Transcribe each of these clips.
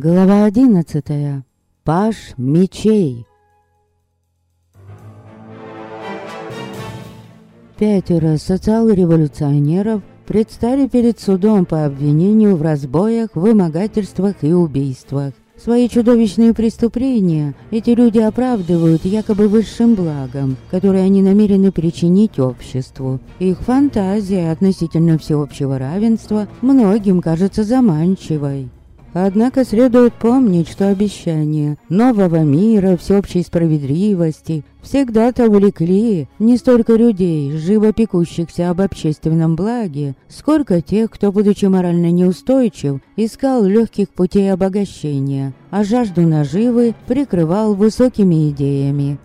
Глава одиннадцатая. Паш мечей. Пятеро социал-революционеров предстали перед судом по обвинению в разбоях, вымогательствах и убийствах. Свои чудовищные преступления эти люди оправдывают якобы высшим благом, которое они намерены причинить обществу. Их фантазия относительно всеобщего равенства многим кажется заманчивой. Однако следует помнить, что обещания нового мира, всеобщей справедливости всегда-то влекли не столько людей, живо пекущихся об общественном благе, сколько тех, кто, будучи морально неустойчив, искал легких путей обогащения, а жажду наживы прикрывал высокими идеями.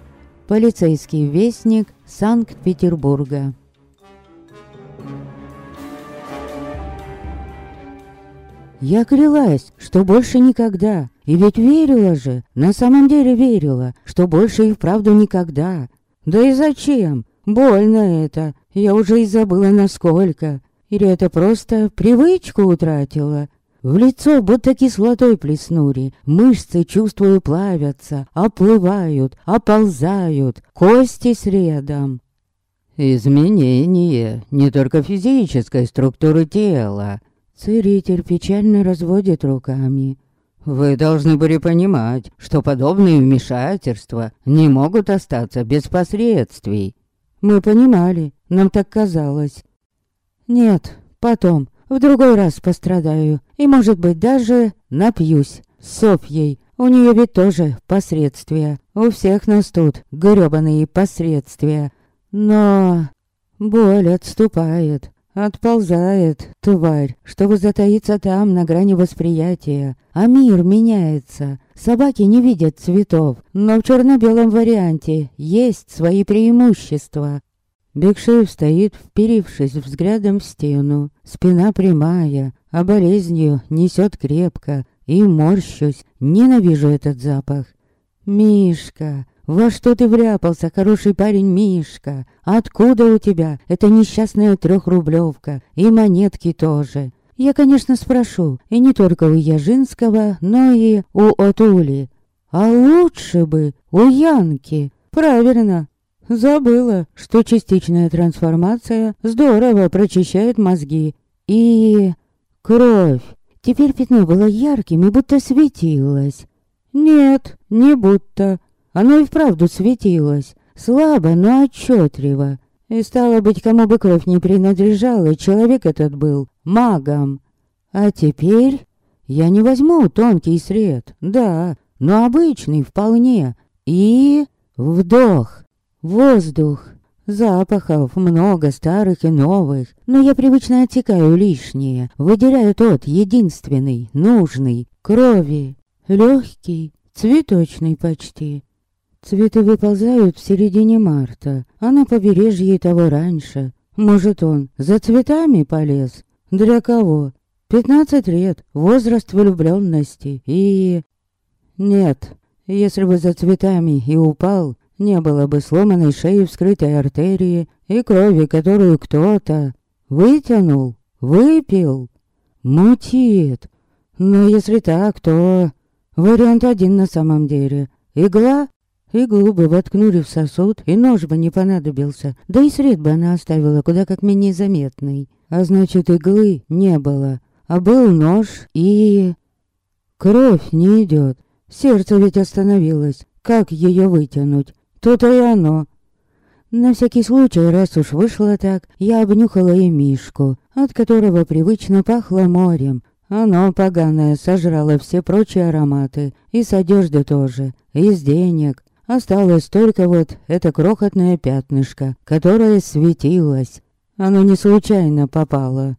Полицейский вестник Санкт-Петербурга Я клялась, что больше никогда. И ведь верила же, на самом деле верила, что больше и вправду никогда. Да и зачем? Больно это. Я уже и забыла насколько. Или это просто привычку утратила? В лицо будто кислотой плеснули, мышцы, чувствую, плавятся, оплывают, оползают, кости средом. Изменение не только физической структуры тела, Целитель печально разводит руками. Вы должны были понимать, что подобные вмешательства не могут остаться без последствий. Мы понимали, нам так казалось. Нет, потом, в другой раз пострадаю. И, может быть, даже напьюсь Софьей. У нее ведь тоже последствия. У всех нас тут грёбаные последствия. Но боль отступает. Отползает, тварь, чтобы затаиться там, на грани восприятия. А мир меняется. Собаки не видят цветов, но в черно-белом варианте есть свои преимущества. Бекшеев стоит, вперившись взглядом в стену. Спина прямая, а болезнью несет крепко. И морщусь, ненавижу этот запах. «Мишка, во что ты вряпался, хороший парень Мишка? Откуда у тебя эта несчастная трехрублевка? И монетки тоже. Я, конечно, спрошу, и не только у Яжинского, но и у Отули. А лучше бы у Янки. Правильно. Забыла, что частичная трансформация здорово прочищает мозги. И... кровь. Теперь пятно было ярким и будто светилось. Нет, не будто. Оно и вправду светилось, слабо, но отчетливо. И стало быть, кому бы кровь не принадлежала, человек этот был магом. А теперь я не возьму тонкий сред, да, но обычный вполне. И вдох, воздух. Запахов много, старых и новых, но я привычно отсекаю лишнее, выделяю тот единственный, нужный, крови, легкий, цветочный почти. Цветы выползают в середине марта, а на побережье того раньше. Может, он за цветами полез? Для кого? Пятнадцать лет, возраст влюбленности и... Нет, если бы за цветами и упал, не было бы сломанной шеи, вскрытой артерии и крови, которую кто-то вытянул, выпил, мутит. Но если так, то вариант один на самом деле. Игла Иглу бы воткнули в сосуд, и нож бы не понадобился, да и сред бы она оставила куда как менее заметный. А значит, иглы не было, а был нож и... Кровь не идет. Сердце ведь остановилось. Как ее вытянуть? То-то и оно. На всякий случай, раз уж вышло так, я обнюхала и Мишку, от которого привычно пахло морем. Оно, поганое, сожрало все прочие ароматы, и с одежды тоже, и с денег, Осталось только вот это крохотное пятнышко, которое светилось. Оно не случайно попало.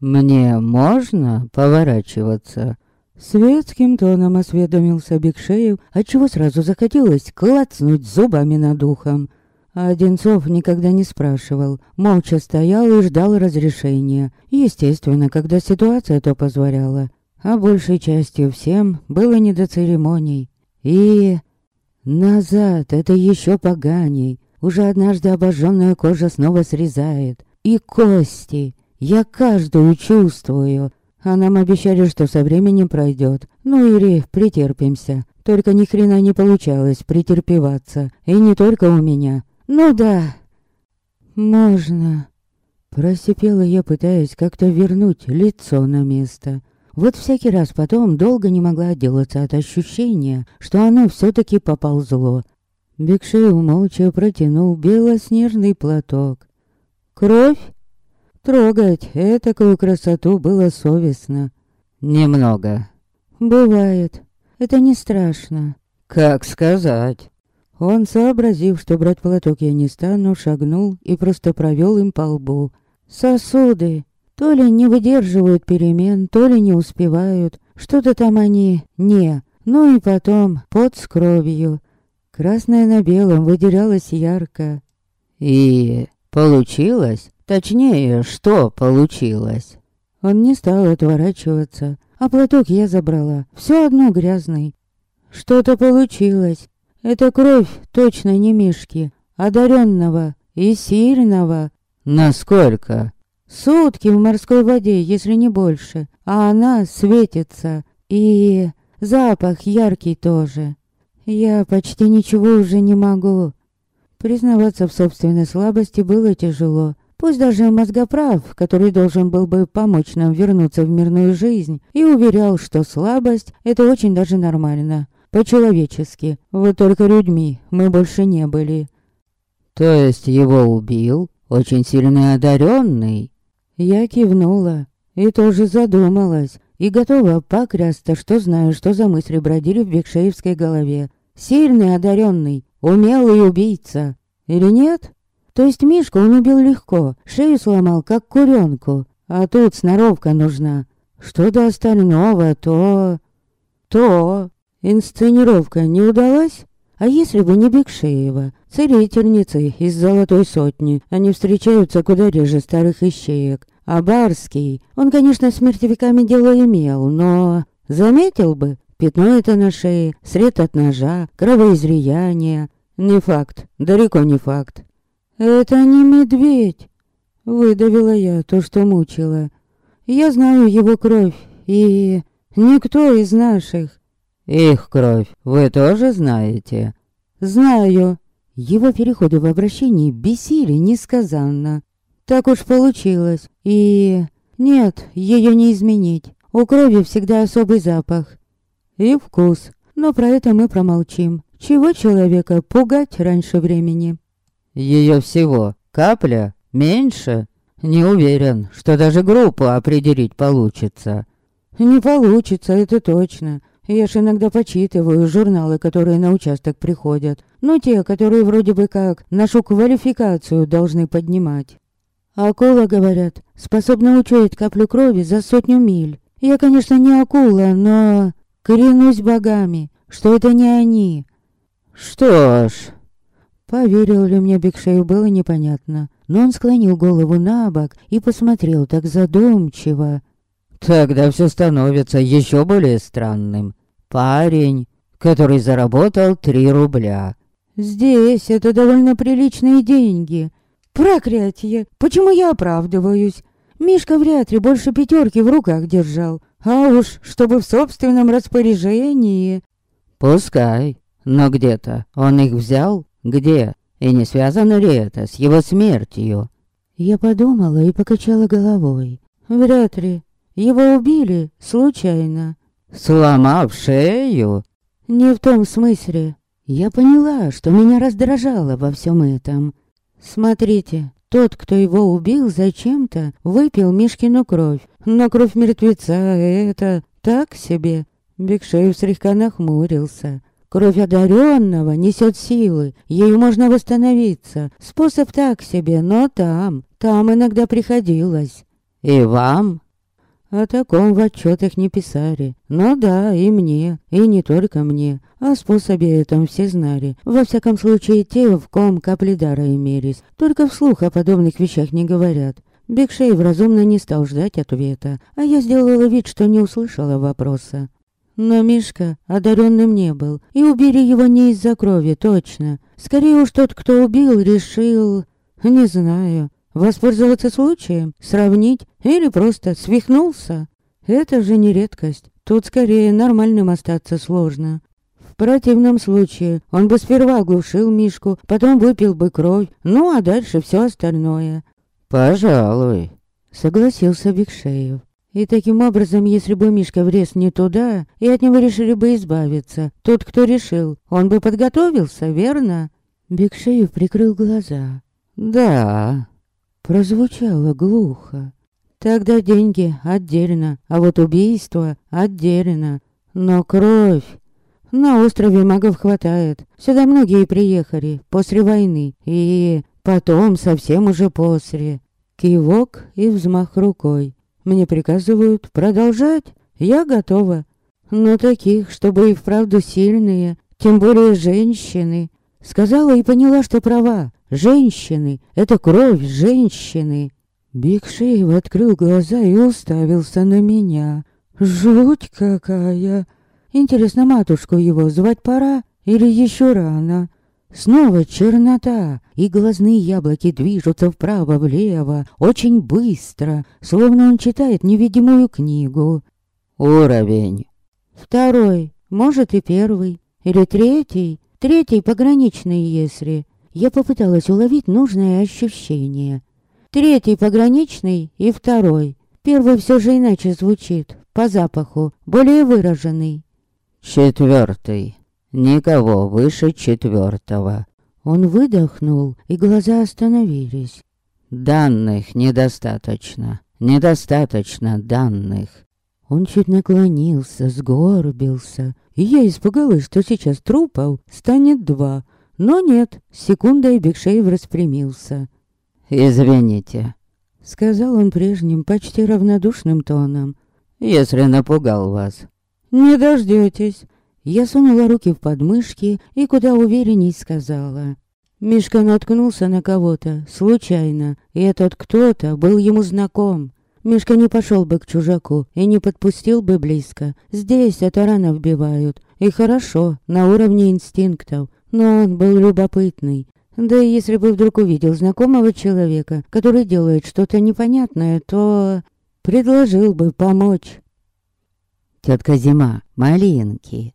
«Мне можно поворачиваться?» Светским тоном осведомился Бекшеев, отчего сразу захотелось клацнуть зубами над ухом. А Одинцов никогда не спрашивал, молча стоял и ждал разрешения. Естественно, когда ситуация то позволяла. А большей частью всем было не до церемоний. И Назад, это еще поганей. Уже однажды обожженная кожа снова срезает. И кости. Я каждую чувствую. А нам обещали, что со временем пройдет. Ну или претерпимся. Только ни хрена не получалось претерпеваться. И не только у меня. Ну да. Можно. Просипела я, пытаясь как-то вернуть лицо на место. Вот всякий раз потом долго не могла отделаться от ощущения, что оно все-таки поползло. Бекшеев молча протянул белоснежный платок. «Кровь?» Трогать этакую красоту было совестно. «Немного». «Бывает. Это не страшно». «Как сказать?» Он, сообразив, что брать платок я не стану, шагнул и просто провел им по лбу. «Сосуды!» То ли не выдерживают перемен, то ли не успевают. Что-то там они не. Ну и потом под с кровью. Красное на белом выделялось ярко. И получилось? Точнее, что получилось? Он не стал отворачиваться, а платок я забрала. Все одно грязный. Что-то получилось. Это кровь точно не Мишки, одаренного и сильного. Насколько? Сутки в морской воде, если не больше, а она светится. И запах яркий тоже. Я почти ничего уже не могу. Признаваться в собственной слабости было тяжело. Пусть даже мозгоправ, который должен был бы помочь нам вернуться в мирную жизнь, и уверял, что слабость — это очень даже нормально. По-человечески. Вот только людьми мы больше не были. То есть его убил очень сильно одаренный? Я кивнула и тоже задумалась, и готова поклясться, что знаю, что за мысли бродили в Бекшеевской голове. Сильный, одаренный, умелый убийца. Или нет? То есть Мишку он убил легко, шею сломал, как куренку. А тут сноровка нужна. Что до остального, то... То... Инсценировка не удалась? А если бы не Бекшеева, целительницы из золотой сотни, они встречаются куда реже старых ищеек. А Барский, он, конечно, с мертвяками дело имел, но... Заметил бы, пятно это на шее, след от ножа, кровоизлияние. Не факт, далеко не факт. Это не медведь. Выдавила я то, что мучила. Я знаю его кровь, и... Никто из наших «Их кровь вы тоже знаете?» «Знаю». Его переходы в обращении бесили несказанно. Так уж получилось. И... Нет, ее не изменить. У крови всегда особый запах. И вкус. Но про это мы промолчим. Чего человека пугать раньше времени? Ее всего капля? Меньше? Не уверен, что даже группу определить получится. Не получится, это точно. Я ж иногда почитываю журналы, которые на участок приходят. Ну, те, которые вроде бы как нашу квалификацию должны поднимать. Акула, говорят, способна учуять каплю крови за сотню миль. Я, конечно, не акула, но... Клянусь богами, что это не они. Что ж... Поверил ли мне Бекшею, было непонятно. Но он склонил голову на бок и посмотрел так задумчиво, Тогда все становится еще более странным. Парень, который заработал три рубля. Здесь это довольно приличные деньги. Проклятие! Почему я оправдываюсь? Мишка вряд ли больше пятерки в руках держал. А уж, чтобы в собственном распоряжении... Пускай. Но где-то он их взял? Где? И не связано ли это с его смертью? Я подумала и покачала головой. Вряд ли. Его убили случайно. Сломав шею? Не в том смысле. Я поняла, что меня раздражало во всем этом. Смотрите, тот, кто его убил зачем-то, выпил Мишкину кровь. Но кровь мертвеца — это так себе. Бекшеев слегка нахмурился. Кровь одаренного несет силы, ею можно восстановиться. Способ так себе, но там, там иногда приходилось. И вам о таком в отчетах не писали. Но да, и мне, и не только мне. О способе этом все знали. Во всяком случае, те, в ком капли дара имелись. Только вслух о подобных вещах не говорят. Бекшеев разумно не стал ждать ответа, а я сделала вид, что не услышала вопроса. Но Мишка одаренным не был, и убили его не из-за крови, точно. Скорее уж тот, кто убил, решил... Не знаю, Воспользоваться случаем? Сравнить? Или просто свихнулся? Это же не редкость. Тут скорее нормальным остаться сложно. В противном случае он бы сперва оглушил Мишку, потом выпил бы кровь, ну а дальше все остальное. «Пожалуй», — согласился Бекшеев. И таким образом, если бы Мишка врез не туда, и от него решили бы избавиться, тот, кто решил, он бы подготовился, верно? Бекшеев прикрыл глаза. «Да», — прозвучало глухо. «Тогда деньги отдельно, а вот убийство отдельно. Но кровь... На острове магов хватает. Сюда многие приехали после войны. И потом совсем уже после. Кивок и взмах рукой. Мне приказывают продолжать. Я готова. Но таких, чтобы и вправду сильные, тем более женщины. Сказала и поняла, что права. Женщины — это кровь женщины. Бигшеев открыл глаза и уставился на меня. Жуть какая! Интересно, матушку его звать пора или еще рано? Снова чернота, и глазные яблоки движутся вправо-влево, очень быстро, словно он читает невидимую книгу. Уровень. Второй, может и первый, или третий. Третий пограничный, если. Я попыталась уловить нужное ощущение. Третий пограничный и второй. Первый все же иначе звучит, по запаху, более выраженный. Четвертый. Никого выше четвертого. Он выдохнул, и глаза остановились. Данных недостаточно. Недостаточно данных. Он чуть наклонился, сгорбился, и я испугалась, что сейчас трупов станет два. Но нет, секундой Бекшеев распрямился. «Извините», — сказал он прежним, почти равнодушным тоном. «Если напугал вас». «Не дождетесь. Я сунула руки в подмышки и куда уверенней сказала. Мишка наткнулся на кого-то, случайно, и этот кто-то был ему знаком. Мишка не пошел бы к чужаку и не подпустил бы близко. Здесь это рано вбивают. И хорошо, на уровне инстинктов. Но он был любопытный. Да и если бы вдруг увидел знакомого человека, который делает что-то непонятное, то предложил бы помочь. Тетка Зима, малинки,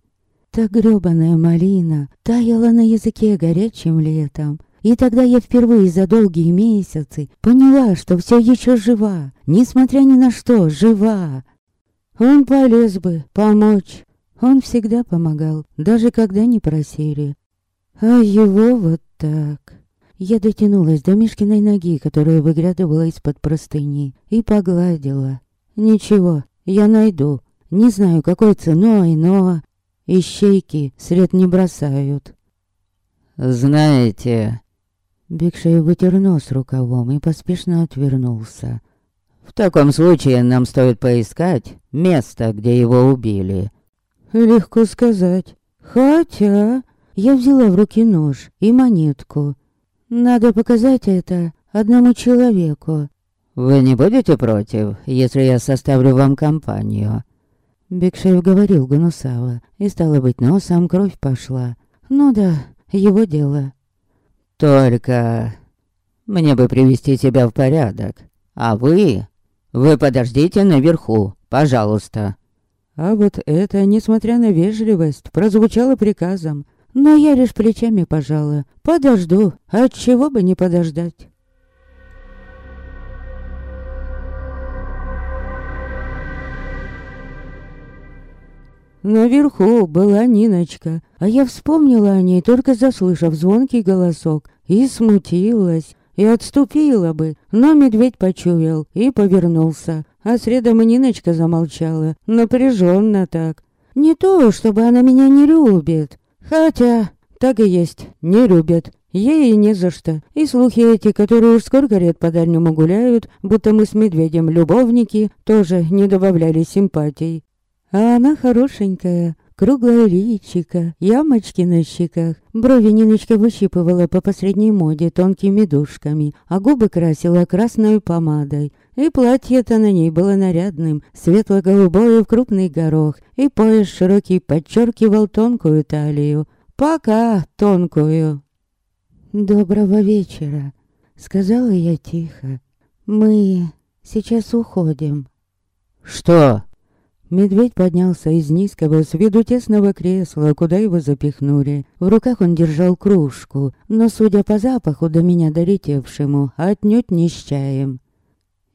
Та грёбаная малина таяла на языке горячим летом. И тогда я впервые за долгие месяцы поняла, что все еще жива, несмотря ни на что, жива. Он полез бы помочь. Он всегда помогал, даже когда не просили. А его вот так. Я дотянулась до Мишкиной ноги, которая выглядывала из-под простыни, и погладила. Ничего, я найду. Не знаю, какой ценой, но Ищейки след не бросают. Знаете... Бигшей вытер нос рукавом и поспешно отвернулся. В таком случае нам стоит поискать место, где его убили. Легко сказать. Хотя... Я взяла в руки нож и монетку. Надо показать это одному человеку. Вы не будете против, если я составлю вам компанию? Бекшеев говорил Гнусава, и стало быть, носом кровь пошла. Ну да, его дело. Только мне бы привести себя в порядок. А вы... Вы подождите наверху, пожалуйста. А вот это, несмотря на вежливость, прозвучало приказом. Но я лишь плечами пожала. Подожду, от чего бы не подождать. Наверху была Ниночка, а я вспомнила о ней, только заслышав звонкий голосок, и смутилась, и отступила бы, но медведь почуял и повернулся, а средом и Ниночка замолчала, напряженно так. Не то, чтобы она меня не любит, хотя так и есть, не любят. Ей не за что. И слухи эти, которые уж сколько лет по-дальнему гуляют, будто мы с медведем любовники, тоже не добавляли симпатий. А она хорошенькая, круглое личико, ямочки на щеках. Брови Ниночка выщипывала по последней моде тонкими душками, а губы красила красной помадой. И платье-то на ней было нарядным, светло-голубое в крупный горох, и пояс широкий подчеркивал тонкую талию. Пока тонкую. «Доброго вечера», — сказала я тихо. «Мы сейчас уходим». «Что?» Медведь поднялся из низкого с виду тесного кресла, куда его запихнули. В руках он держал кружку, но, судя по запаху до меня долетевшему, отнюдь не с чаем.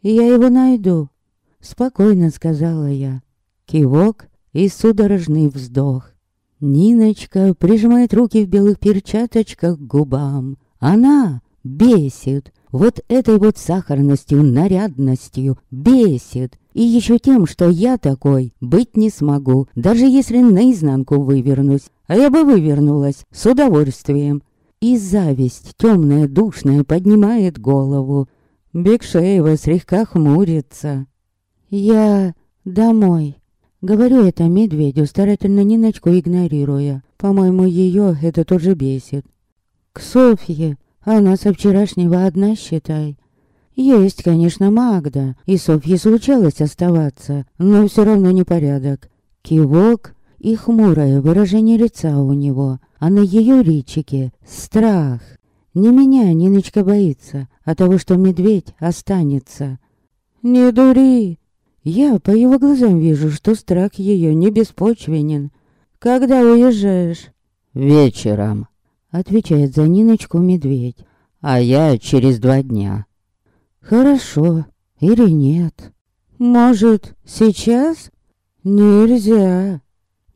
«Я его найду», — спокойно сказала я. Кивок и судорожный вздох. Ниночка прижимает руки в белых перчаточках к губам. Она бесит. Вот этой вот сахарностью, нарядностью бесит. И еще тем, что я такой быть не смогу, даже если наизнанку вывернусь. А я бы вывернулась с удовольствием. И зависть, темная, душная, поднимает голову. Бекшеева слегка хмурится. Я домой. Говорю это медведю, старательно Ниночку игнорируя. По-моему, ее это тоже бесит. К Софье. Она со вчерашнего одна, считай. Есть, конечно, Магда, и Софье случалось оставаться, но все равно непорядок. Кивок и хмурое выражение лица у него, а на ее личике страх. Не меня Ниночка боится, а того, что медведь останется. «Не дури!» Я по его глазам вижу, что страх ее не беспочвенен. «Когда уезжаешь?» «Вечером», — отвечает за Ниночку медведь. «А я через два дня». Хорошо или нет? Может, сейчас? Нельзя.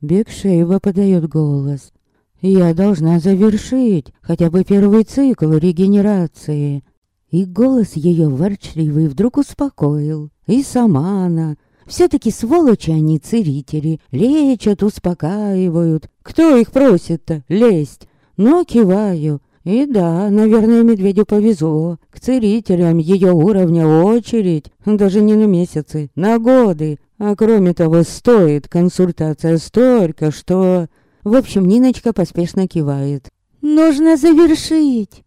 Бекшеева подает голос. Я должна завершить хотя бы первый цикл регенерации. И голос ее ворчливый вдруг успокоил. И сама она. Все-таки сволочи они, целители. Лечат, успокаивают. Кто их просит-то лезть? Но киваю. И да, наверное, медведю повезло. К целителям ее уровня очередь. Даже не на месяцы, на годы. А кроме того, стоит консультация столько, что... В общем, Ниночка поспешно кивает. «Нужно завершить!»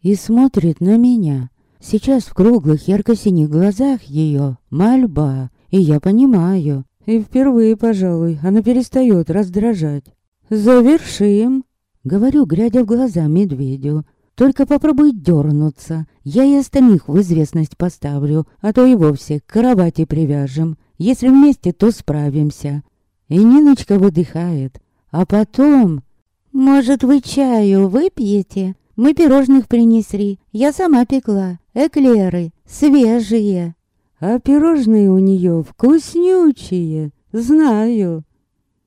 И смотрит на меня. Сейчас в круглых ярко-синих глазах ее мольба. И я понимаю. И впервые, пожалуй, она перестает раздражать. «Завершим!» Говорю, глядя в глаза медведю. Только попробуй дернуться. Я и остальных в известность поставлю, а то и вовсе к кровати привяжем. Если вместе, то справимся. И Ниночка выдыхает. А потом... Может, вы чаю выпьете? Мы пирожных принесли. Я сама пекла. Эклеры. Свежие. А пирожные у нее вкуснючие. Знаю.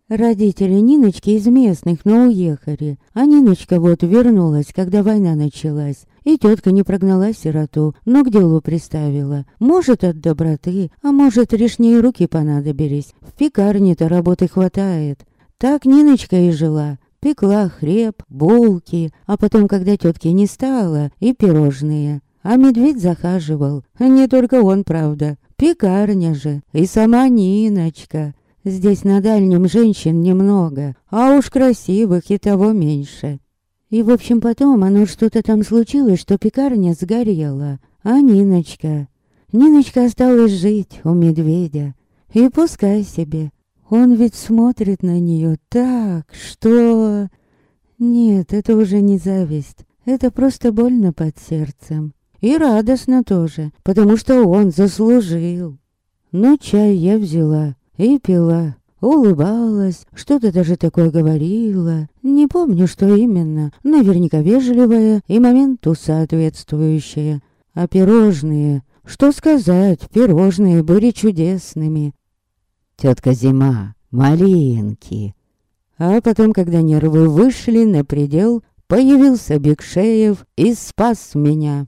Родители Ниночки из местных, но уехали. А Ниночка вот вернулась, когда война началась. И тетка не прогнала сироту, но к делу приставила. Может, от доброты, а может, лишние руки понадобились. В пекарне-то работы хватает. Так Ниночка и жила. Пекла хлеб, булки, а потом, когда тетки не стало, и пирожные. А медведь захаживал. Не только он, правда. Пекарня же. И сама Ниночка. Здесь на дальнем женщин немного, а уж красивых и того меньше. И, в общем, потом оно что-то там случилось, что пекарня сгорела. А Ниночка... Ниночка осталась жить у медведя. И пускай себе. Он ведь смотрит на нее так, что... Нет, это уже не зависть. Это просто больно под сердцем. И радостно тоже, потому что он заслужил. Но чай я взяла и пила. Улыбалась, что-то даже такое говорила. Не помню, что именно. Наверняка вежливое и моменту соответствующее. А пирожные... Что сказать, пирожные были чудесными. Тетка Зима, малинки. А потом, когда нервы вышли на предел, появился Бекшеев и спас меня.